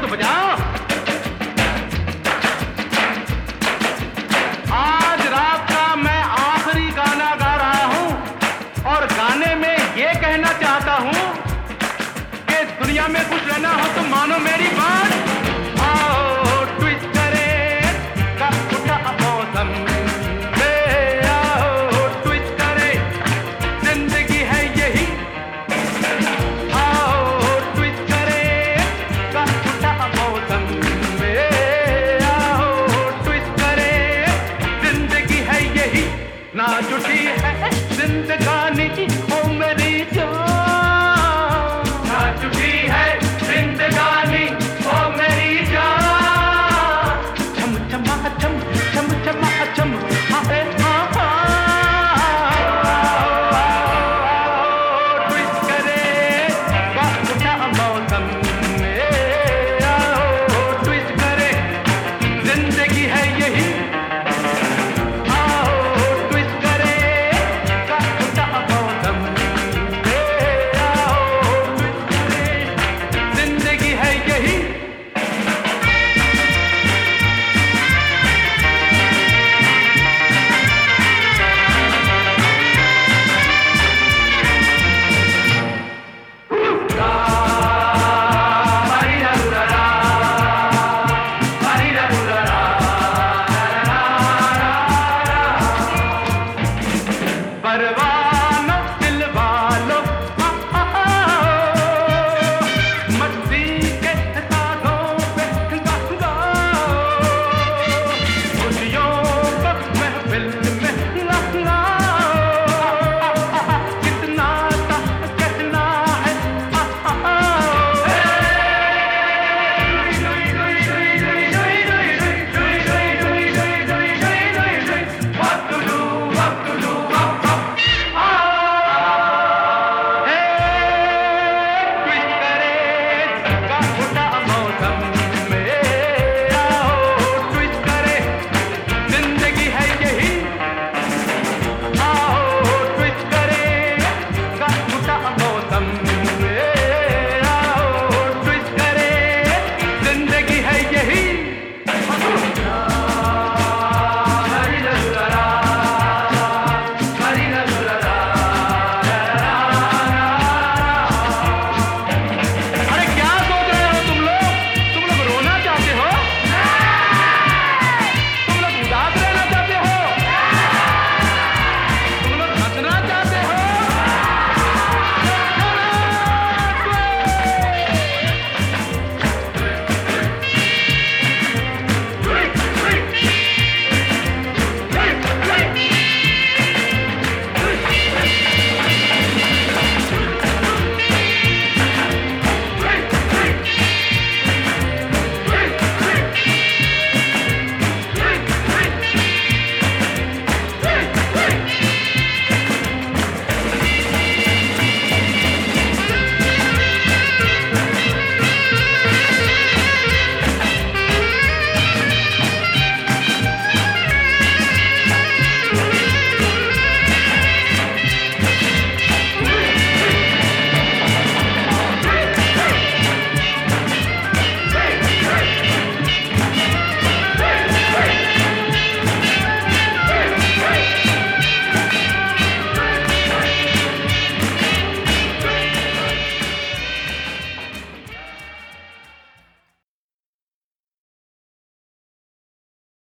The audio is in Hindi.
तो बजाओ। आज रात का मैं आखिरी गाना गा रहा हूँ और गाने में ये कहना चाहता हूँ कि दुनिया में कुछ रहना हो तो मानो मेरी बात। जुटी है जिंदगी